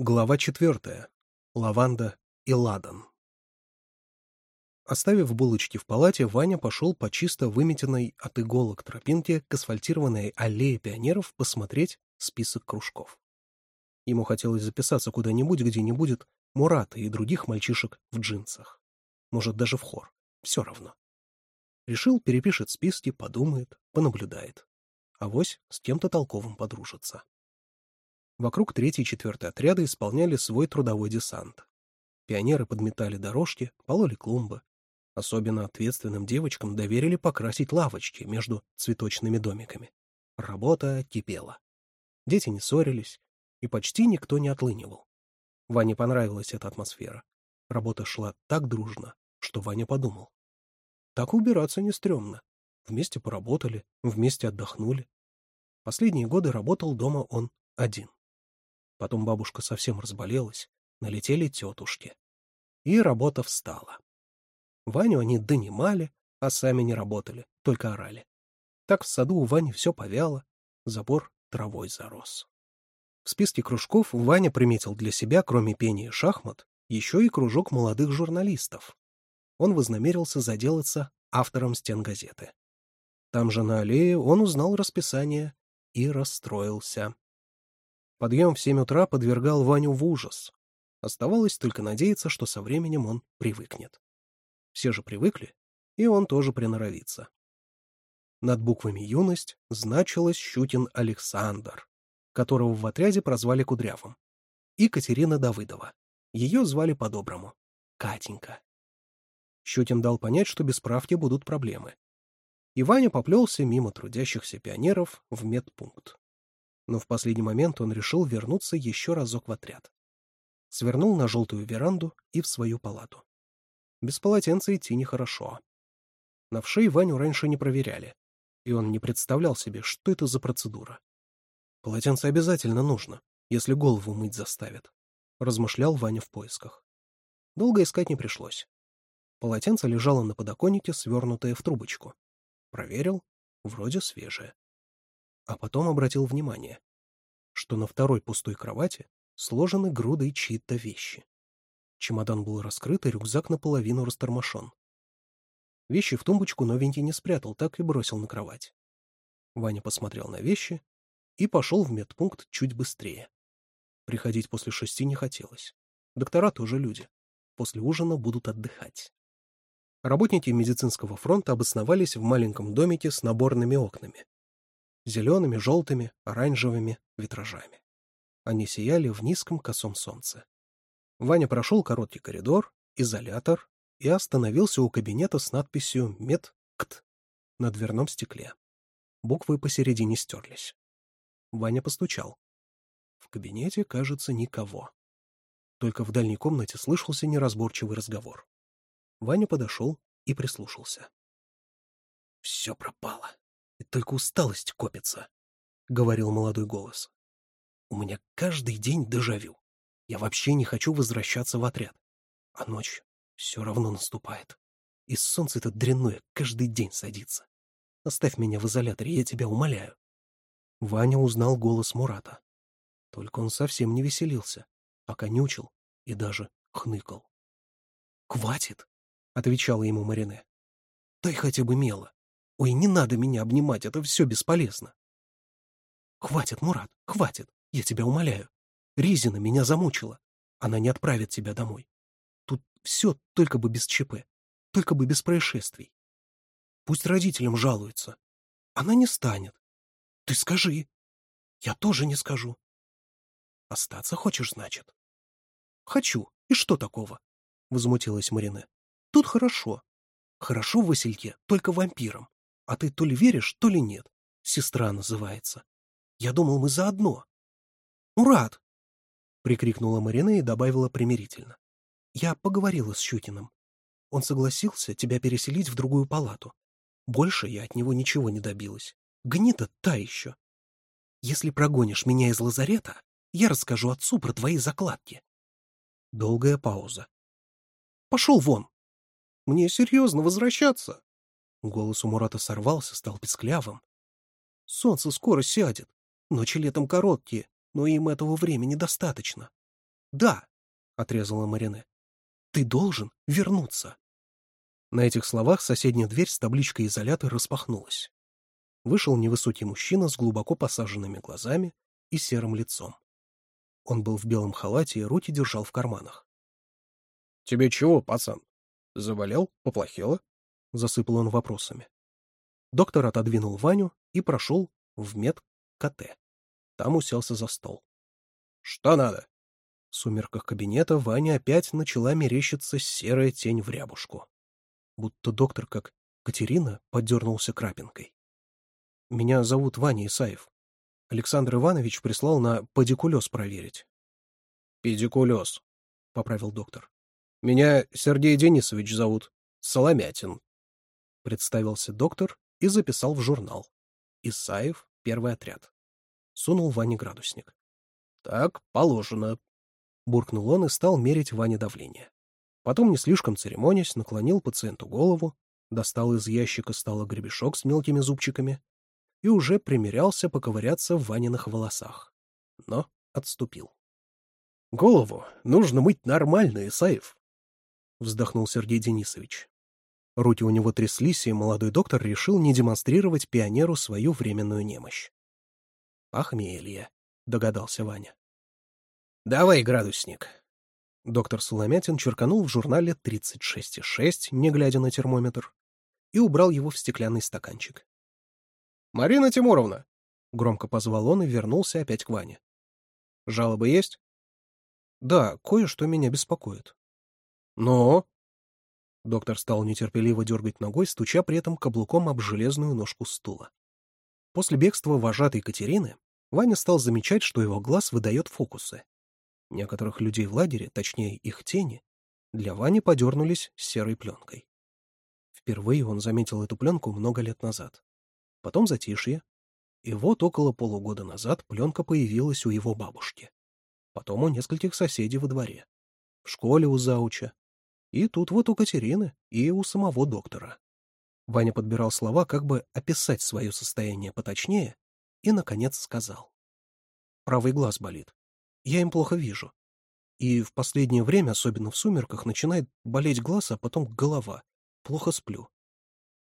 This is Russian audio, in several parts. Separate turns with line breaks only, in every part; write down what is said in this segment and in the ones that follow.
Глава четвертая. Лаванда и ладан. Оставив булочки в палате, Ваня пошел по чисто выметенной от иголок тропинке к асфальтированной аллее пионеров посмотреть список кружков. Ему хотелось записаться куда-нибудь, где не будет Мурата и других мальчишек в джинсах. Может, даже в хор. Все равно. Решил, перепишет списки, подумает, понаблюдает. Авось с кем-то толковым подружится. Вокруг третий и четвертый отряды исполняли свой трудовой десант. Пионеры подметали дорожки, пололи клумбы. Особенно ответственным девочкам доверили покрасить лавочки между цветочными домиками. Работа кипела. Дети не ссорились, и почти никто не отлынивал. Ване понравилась эта атмосфера. Работа шла так дружно, что Ваня подумал. Так убираться не стрёмно. Вместе поработали, вместе отдохнули. Последние годы работал дома он один. Потом бабушка совсем разболелась, налетели тетушки. И работа встала. Ваню они донимали, а сами не работали, только орали. Так в саду у Вани все повяло, забор травой зарос. В списке кружков Ваня приметил для себя, кроме пения и шахмат, еще и кружок молодых журналистов. Он вознамерился заделаться автором стен газеты. Там же на аллее он узнал расписание и расстроился. Подъем в семь утра подвергал Ваню в ужас. Оставалось только надеяться, что со временем он привыкнет. Все же привыкли, и он тоже приноровится. Над буквами «Юность» значилась Щутин Александр, которого в отряде прозвали Кудрявым, и Катерина Давыдова. Ее звали по-доброму — Катенька. Щутин дал понять, что без правки будут проблемы. И Ваня поплелся мимо трудящихся пионеров в медпункт но в последний момент он решил вернуться еще разок в отряд. Свернул на желтую веранду и в свою палату. Без полотенца идти нехорошо. На вшей Ваню раньше не проверяли, и он не представлял себе, что это за процедура. «Полотенце обязательно нужно, если голову мыть заставят», — размышлял Ваня в поисках. Долго искать не пришлось. Полотенце лежало на подоконнике, свернутое в трубочку. Проверил, вроде свежее а потом обратил внимание, что на второй пустой кровати сложены грудой чьи-то вещи. Чемодан был раскрыт, и рюкзак наполовину растормошен. Вещи в тумбочку новенький не спрятал, так и бросил на кровать. Ваня посмотрел на вещи и пошел в медпункт чуть быстрее. Приходить после шести не хотелось. Доктора тоже люди. После ужина будут отдыхать. Работники медицинского фронта обосновались в маленьком домике с наборными окнами зелеными, желтыми, оранжевыми витражами. Они сияли в низком косом солнце. Ваня прошел короткий коридор, изолятор и остановился у кабинета с надписью «Медкт» на дверном стекле. Буквы посередине стерлись. Ваня постучал. В кабинете, кажется, никого. Только в дальней комнате слышался неразборчивый разговор. Ваня подошел и прислушался. «Все пропало», и только усталость копится», — говорил молодой голос. «У меня каждый день дежавю. Я вообще не хочу возвращаться в отряд. А ночь все равно наступает. И солнце это дрянное каждый день садится. Оставь меня в изоляторе, я тебя умоляю». Ваня узнал голос Мурата. Только он совсем не веселился, а конючил и даже хныкал. «Хватит!» — отвечала ему Марине. «Дай хотя бы мела. Ой, не надо меня обнимать, это все бесполезно. Хватит, Мурат, хватит, я тебя умоляю. Ризина меня замучила. Она не отправит тебя домой. Тут все только бы без ЧП, только бы без происшествий. Пусть родителям жалуются. Она не станет. Ты скажи. Я тоже не скажу. Остаться хочешь, значит? Хочу. И что такого? Возмутилась Марине. Тут хорошо. Хорошо в Васильке, только вампиром. А ты то ли веришь, то ли нет. Сестра называется. Я думал, мы заодно. «Мурат!» — прикрикнула Марине и добавила примирительно. «Я поговорила с Щукиным. Он согласился тебя переселить в другую палату. Больше я от него ничего не добилась. Гнида та еще. Если прогонишь меня из лазарета, я расскажу отцу про твои закладки». Долгая пауза. «Пошел вон!» «Мне серьезно возвращаться?» Голос у Мурата сорвался, стал песклявым. «Солнце скоро сядет. Ночи летом короткие, но им этого времени достаточно». «Да», — отрезала Марине, — «ты должен вернуться». На этих словах соседняя дверь с табличкой «Изолятор» распахнулась. Вышел невысокий мужчина с глубоко посаженными глазами и серым лицом. Он был в белом халате и руки держал в карманах. — Тебе чего, пацан? Заболел? Поплохело? — засыпал он вопросами. Доктор отодвинул Ваню и прошел в медкт. Там уселся за стол. «Что надо?» В сумерках кабинета Ваня опять начала мерещиться серая тень в рябушку. Будто доктор, как Катерина, подернулся крапинкой. «Меня зовут Ваня Исаев. Александр Иванович прислал на педикулез проверить». «Педикулез», — поправил доктор. «Меня Сергей Денисович зовут. Соломятин». — представился доктор и записал в журнал. Исаев, первый отряд. Сунул Ване градусник. «Так положено», — буркнул он и стал мерить Ване давление. Потом, не слишком церемонясь, наклонил пациенту голову, достал из ящика стола гребешок с мелкими зубчиками и уже примерялся поковыряться в Ваниных волосах, но отступил. — Голову нужно мыть нормально, Исаев! — вздохнул Сергей Денисович. Руки у него тряслись, и молодой доктор решил не демонстрировать пионеру свою временную немощь. «Похмелье», — догадался Ваня. «Давай градусник». Доктор Соломятин черканул в журнале 36,6, не глядя на термометр, и убрал его в стеклянный стаканчик. «Марина Тимуровна!» — громко позвал он и вернулся опять к Ване. «Жалобы есть?» «Да, кое-что меня беспокоит». «Но?» Доктор стал нетерпеливо дергать ногой, стуча при этом каблуком об железную ножку стула. После бегства вожатой Катерины Ваня стал замечать, что его глаз выдает фокусы. Некоторых людей в лагере, точнее их тени, для Вани подернулись серой пленкой. Впервые он заметил эту пленку много лет назад. Потом затишье. И вот около полугода назад пленка появилась у его бабушки. Потом у нескольких соседей во дворе. В школе у зауча, и тут вот у Катерины, и у самого доктора. Ваня подбирал слова, как бы описать свое состояние поточнее, и, наконец, сказал. Правый глаз болит. Я им плохо вижу. И в последнее время, особенно в сумерках, начинает болеть глаз, а потом голова. Плохо сплю.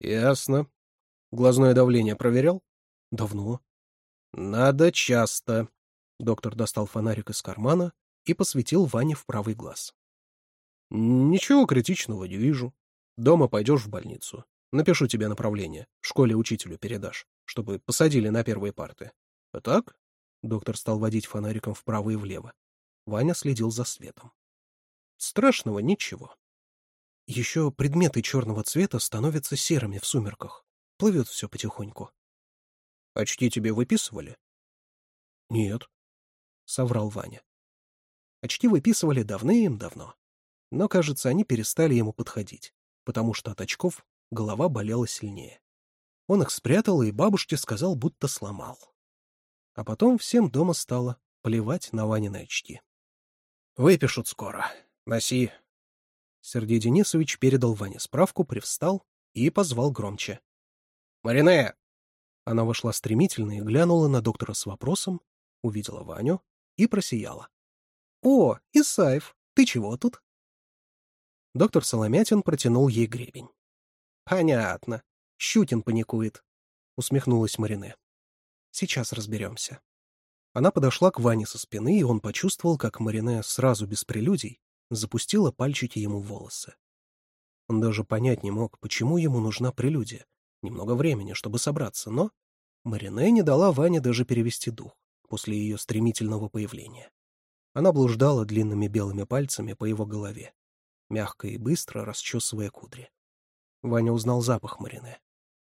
Ясно. Глазное давление проверял? Давно. Надо часто. Доктор достал фонарик из кармана и посветил Ване в правый глаз. Ничего критичного не вижу. Дома пойдешь в больницу. Напишу тебе направление. В школе учителю передашь, чтобы посадили на первые парты. А так? Доктор стал водить фонариком вправо и влево. Ваня следил за светом. Страшного ничего. Еще предметы черного цвета становятся серыми в сумерках. Плывет все потихоньку. — Очки тебе выписывали? — Нет, — соврал Ваня. Очки выписывали давным-давно но, кажется, они перестали ему подходить, потому что от очков голова болела сильнее. Он их спрятал и бабушке сказал, будто сломал. А потом всем дома стало плевать на Ванины очки. «Выпишут скоро. Носи». Сергей Денисович передал Ване справку, привстал и позвал громче. «Марине!» Она вошла стремительно и глянула на доктора с вопросом, увидела Ваню и просияла. «О, Исаев, ты чего тут?» Доктор Соломятин протянул ей гребень. «Понятно. Щукин паникует», — усмехнулась Марине. «Сейчас разберемся». Она подошла к Ване со спины, и он почувствовал, как Марине сразу без прелюдий запустила пальчики ему в волосы. Он даже понять не мог, почему ему нужна прелюдия. Немного времени, чтобы собраться, но... Марине не дала Ване даже перевести дух после ее стремительного появления. Она блуждала длинными белыми пальцами по его голове мягко и быстро расчесывая кудри. Ваня узнал запах марине.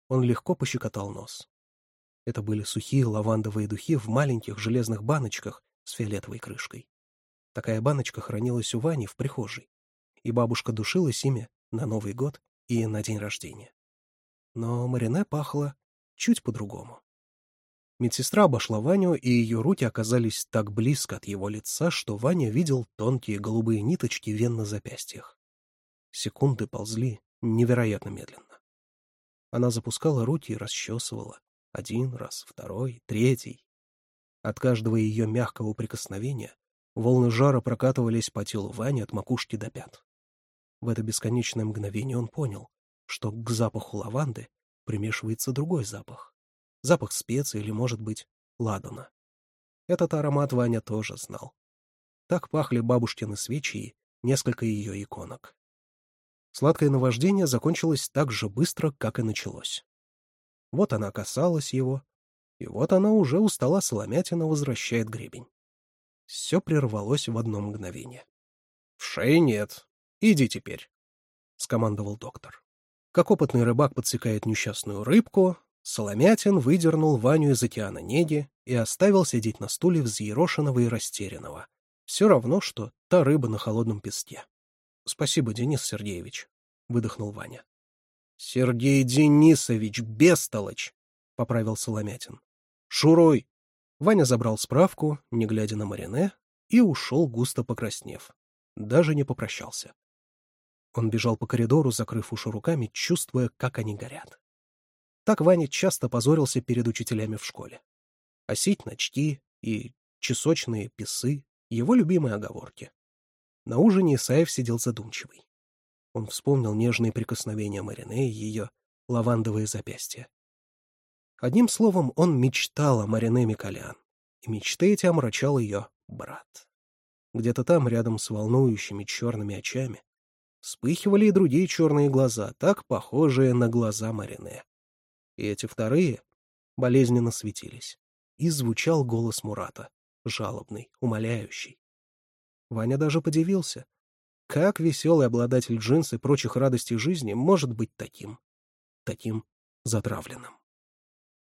Он легко пощекотал нос. Это были сухие лавандовые духи в маленьких железных баночках с фиолетовой крышкой. Такая баночка хранилась у Вани в прихожей, и бабушка душилась ими на Новый год и на день рождения. Но марине пахло чуть по-другому. Медсестра обошла Ваню, и ее руки оказались так близко от его лица, что Ваня видел тонкие голубые ниточки вен на запястьях. Секунды ползли невероятно медленно. Она запускала руки и расчесывала. Один раз, второй, третий. От каждого ее мягкого прикосновения волны жара прокатывались по телу Вани от макушки до пят. В это бесконечное мгновение он понял, что к запаху лаванды примешивается другой запах запах специй или, может быть, ладана. Этот аромат Ваня тоже знал. Так пахли бабушкины свечи и несколько ее иконок. Сладкое наваждение закончилось так же быстро, как и началось. Вот она касалась его, и вот она уже у стола Соломятина возвращает гребень. Все прервалось в одно мгновение. — В шее нет. Иди теперь, — скомандовал доктор. Как опытный рыбак подсекает несчастную рыбку, Соломятин выдернул Ваню из океана неги и оставил сидеть на стуле взъерошенного и растерянного. Все равно, что та рыба на холодном песке. — Спасибо, Денис Сергеевич, — выдохнул Ваня. — Сергей Денисович, бестолочь! — поправил Соломятин. — Шурой! Ваня забрал справку, не глядя на Марине, и ушел, густо покраснев. Даже не попрощался. Он бежал по коридору, закрыв уши руками, чувствуя, как они горят. Так Ваня часто позорился перед учителями в школе. Осить начки и часочные писы — его любимые оговорки. На ужине Исаев сидел задумчивый. Он вспомнил нежные прикосновения Марине и ее лавандовые запястья. Одним словом, он мечтал о Марине Миколян, и мечты эти омрачал ее брат. Где-то там, рядом с волнующими черными очами, вспыхивали и другие черные глаза, так похожие на глаза Марине. И эти вторые болезненно светились. И звучал голос Мурата, жалобный, умоляющий. Ваня даже подивился. Как веселый обладатель джинс и прочих радостей жизни может быть таким, таким затравленным?